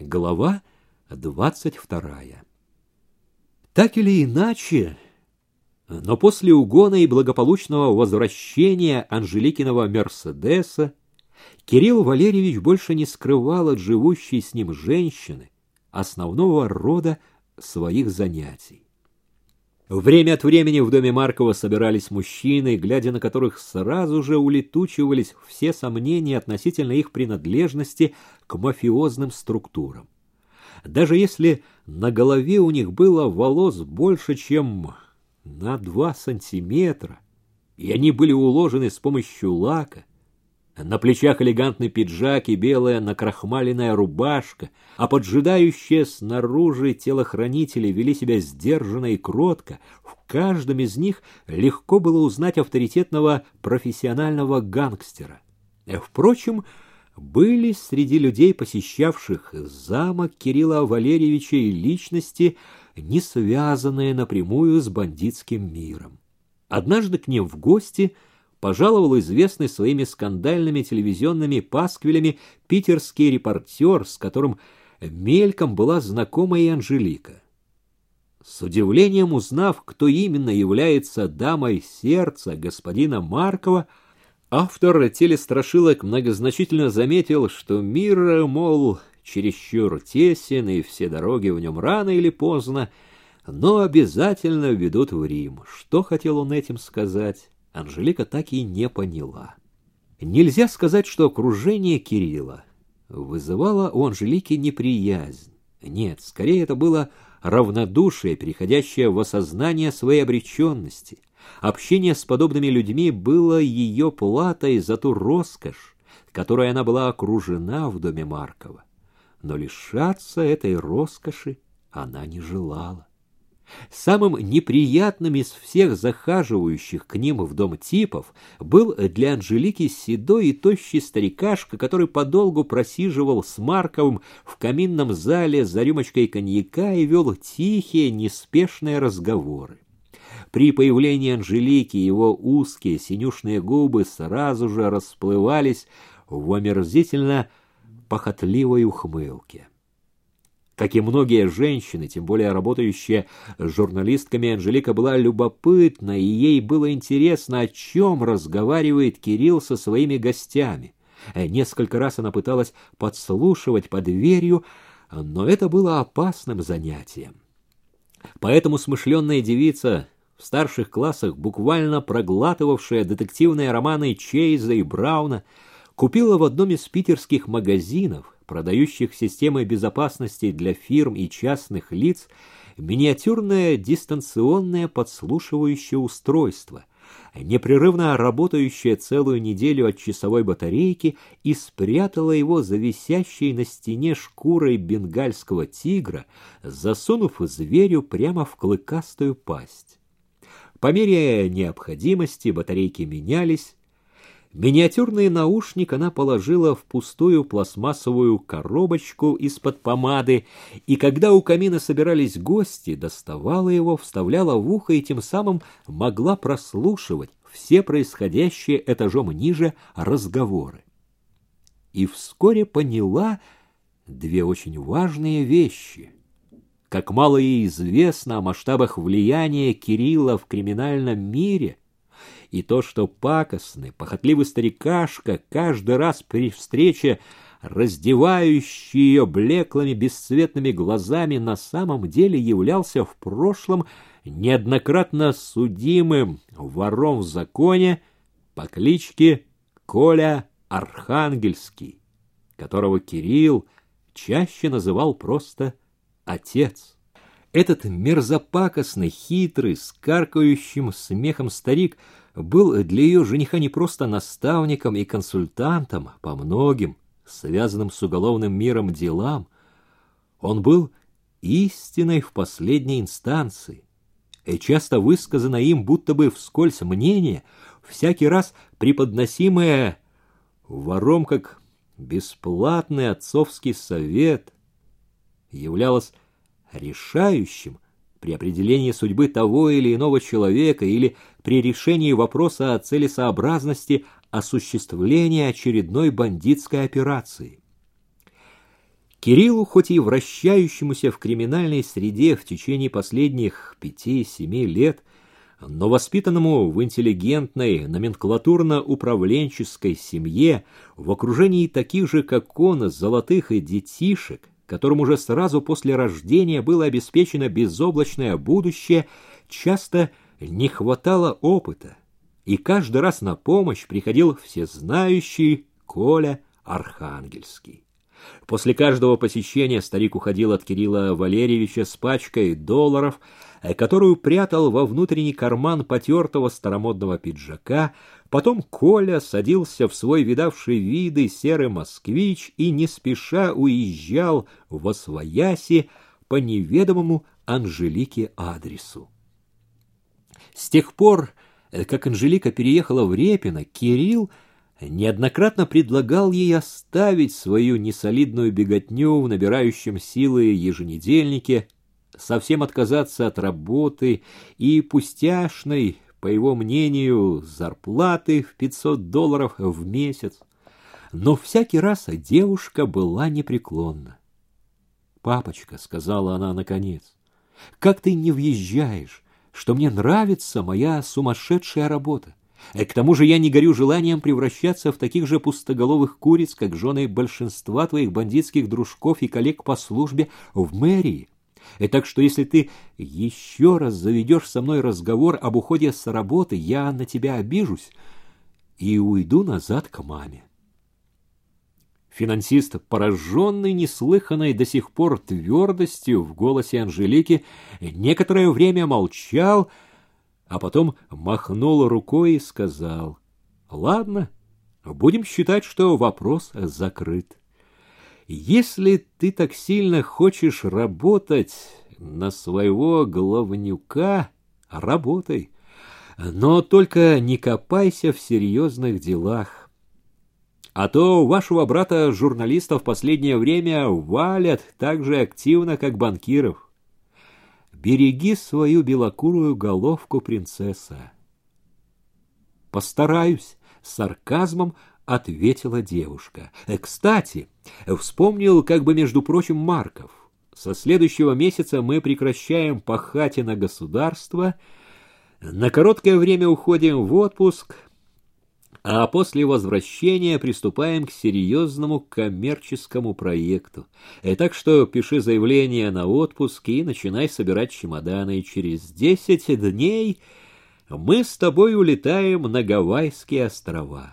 Глава двадцать вторая. Так или иначе, но после угона и благополучного возвращения Анжеликиного Мерседеса Кирилл Валерьевич больше не скрывал от живущей с ним женщины основного рода своих занятий. Время от времени в доме Маркова собирались мужчины, глядя на которых сразу же улетучивались все сомнения относительно их принадлежности к мафиозным структурам. Даже если на голове у них было волос больше, чем на два сантиметра, и они были уложены с помощью лака, на плечах элегантный пиджак и белая накрахмаленная рубашка, а поджидающие снаружи телохранители вели себя сдержанно и кротко. В каждом из них легко было узнать авторитетного профессионального гангстера. Впрочем, были среди людей, посещавших замок Кирилла Валерьевича и личности, не связанные напрямую с бандитским миром. Однажды к ним в гости – пожаловал известный своими скандальными телевизионными пасквилями питерский репортер, с которым мельком была знакома и Анжелика. С удивлением узнав, кто именно является дамой сердца господина Маркова, автор телестрашилок многозначительно заметил, что мир, мол, чересчур тесен, и все дороги в нем рано или поздно, но обязательно ведут в Рим. Что хотел он этим сказать? Анжелика так и не поняла. Нельзя сказать, что окружение Кирилла вызывало у Анжелики неприязнь. Нет, скорее это было равнодушие, переходящее в осознание своей обреченности. Общение с подобными людьми было ее платой за ту роскошь, которой она была окружена в доме Маркова. Но лишаться этой роскоши она не желала. Самым неприятным из всех захаживающих к ним в дом типов был для Анжелики седой и тощий старикашка, который подолгу просиживал с Марковым в каминном зале за рюмочкой коньяка и вел тихие, неспешные разговоры. При появлении Анжелики его узкие синюшные губы сразу же расплывались в омерзительно похотливой ухмылке. Как и многие женщины, тем более работающие журналистками, Анжелика была любопытна, и ей было интересно, о чем разговаривает Кирилл со своими гостями. Несколько раз она пыталась подслушивать под дверью, но это было опасным занятием. Поэтому смышленная девица в старших классах, буквально проглатывавшая детективные романы Чейза и Брауна, купила в одном из питерских магазинов продающих системы безопасности для фирм и частных лиц, миниатюрное дистанционное подслушивающее устройство, непрерывно работающее целую неделю от часовой батарейки и спрятала его за висящей на стене шкурой бенгальского тигра, засунув зверю прямо в клыкастую пасть. По мере необходимости батарейки менялись, Миниатюрный наушник она положила в пустую пластмассовую коробочку из-под помады, и когда у камина собирались гости, доставала его, вставляла в ухо и тем самым могла прослушивать все происходящие этажом ниже разговоры. И вскоре поняла две очень важные вещи. Как мало ей известно о масштабах влияния Кирилла в криминальном мире – и то, что пакостный, похотливый старикашка каждый раз при встрече, раздевающий ее блеклыми бесцветными глазами, на самом деле являлся в прошлом неоднократно судимым вором в законе по кличке Коля Архангельский, которого Кирилл чаще называл просто «отец». Этот мерзопакостный, хитрый, с каркающим смехом старик — был для ее жениха не просто наставником и консультантом по многим, связанным с уголовным миром делам, он был истиной в последней инстанции, и часто высказано им будто бы вскользь мнение, всякий раз преподносимое вором как бесплатный отцовский совет, являлось решающим при определении судьбы того или иного человека или при решении вопроса о целесообразности осуществления очередной бандитской операции. Кириллу, хоть и вращающемуся в криминальной среде в течение последних пяти-семи лет, но воспитанному в интеллигентной, номенклатурно-управленческой семье, в окружении таких же, как он, золотых и детишек, которым уже сразу после рождения было обеспечено безоблачное будущее, часто не хватало опыта, и каждый раз на помощь приходил всезнающий Коля Архангельский. После каждого посещения старик уходил от Кирилла Валерьевича с пачкой долларов, э, которую прятал во внутренний карман потертого старомодного пиджака. Потом Коля садился в свой видавший виды серый москвич и не спеша уезжал в Освояси по неведомому Анжелике адресу. С тех пор, э, как Анжелика переехала в Репино, Кирилл неоднократно предлагал ей оставить свою несолидную беготню в набирающем силы еженедельнике, совсем отказаться от работы и пустяшной, по его мнению, зарплаты в 500 долларов в месяц. Но всякий раз девушка была непреклонна. «Папочка», — сказала она наконец, — «как ты не въезжаешь, что мне нравится моя сумасшедшая работа? К тому же я не горю желанием превращаться в таких же пустоголовых куриц, как жены большинства твоих бандитских дружков и коллег по службе в мэрии. И так что если ты еще раз заведешь со мной разговор об уходе с работы, я на тебя обижусь и уйду назад к маме. Финансист, пораженный неслыханной до сих пор твердостью в голосе Анжелики, некоторое время молчал, а потом махнул рукой и сказал, «Ладно, будем считать, что вопрос закрыт. Если ты так сильно хочешь работать на своего главнюка, работай, но только не копайся в серьезных делах. А то вашего брата-журналиста в последнее время валят так же активно, как банкиров. Береги свою белокурую головку, принцесса. Постараюсь, с сарказмом ответила девушка. Э, кстати, вспомнил, как бы между прочим, Марков. Со следующего месяца мы прекращаем пахать на государство, на короткое время уходим в отпуск, а после возвращения приступаем к серьезному коммерческому проекту. И так что пиши заявление на отпуск и начинай собирать чемоданы. И через десять дней мы с тобой улетаем на Гавайские острова.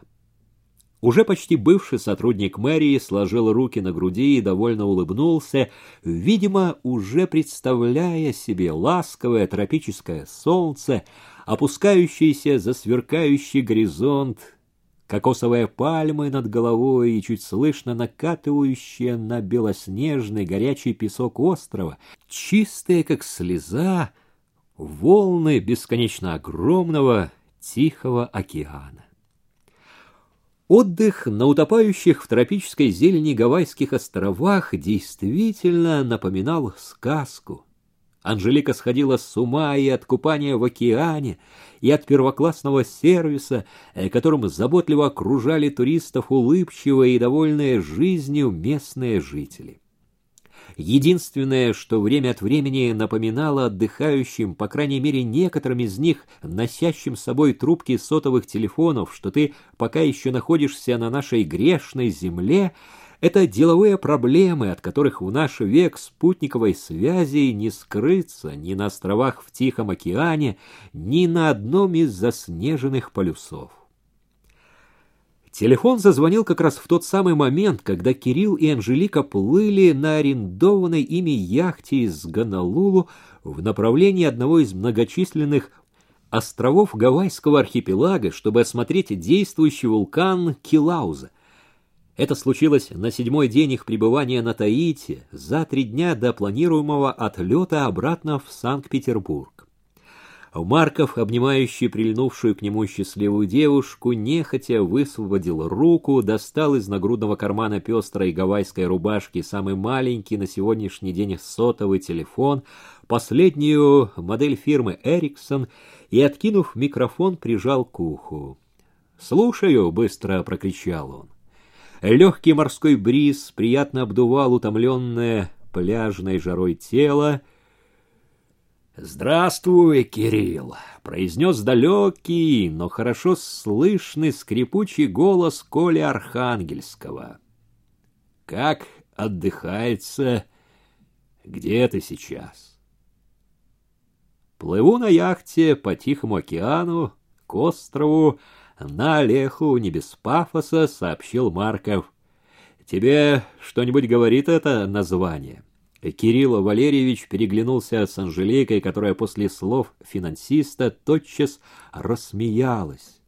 Уже почти бывший сотрудник мэрии сложил руки на груди и довольно улыбнулся, видимо, уже представляя себе ласковое тропическое солнце, опускающееся за сверкающий горизонт кокосовые пальмы над головой и чуть слышно накатывающие на белоснежный горячий песок острова, чистые, как слеза, волны бесконечно огромного Тихого океана. Отдых на утопающих в тропической зелени Гавайских островах действительно напоминал сказку — Анжелика сходила с ума и от купания в океане, и от первоклассного сервиса, э, которым заботливо окружали туристов улыбчивые и довольные жизнью местные жители. Единственное, что время от времени напоминало отдыхающим, по крайней мере некоторым из них, носящим с собой трубки сотовых телефонов, что ты пока еще находишься на нашей грешной земле — это деловые проблемы, от которых в наш век спутниковой связи не скрыться ни на островах в Тихом океане, ни на одном из заснеженных полюсов. Телефон зазвонил как раз в тот самый момент, когда Кирилл и Анжелика плыли на арендованной ими яхте из Гонолулу в направлении одного из многочисленных островов Гавайского архипелага, чтобы осмотреть действующий вулкан Килауза — это случилось на седьмой день их пребывания на Таити, за три дня до планируемого отлета обратно в Санкт-Петербург. Марков, обнимающий прильнувшую к нему счастливую девушку, нехотя высвободил руку, достал из нагрудного кармана пестрой гавайской рубашки самый маленький на сегодняшний день сотовый телефон, последнюю модель фирмы «Эриксон» и, откинув микрофон, прижал к уху. «Слушаю», — быстро прокричал он. Легкий морской бриз приятно обдувал утомленное пляжной жарой тело. «Здравствуй, Кирилл!» — произнес далекий, но хорошо слышный скрипучий голос Коли Архангельского. «Как отдыхается? Где ты сейчас?» Плыву на яхте по Тихому океану, к острову, на Олеху, не без пафоса, сообщил Марков. Тебе что-нибудь говорит это название? Кирилл Валерьевич переглянулся с Анжеликой, которая после слов финансиста тотчас рассмеялась.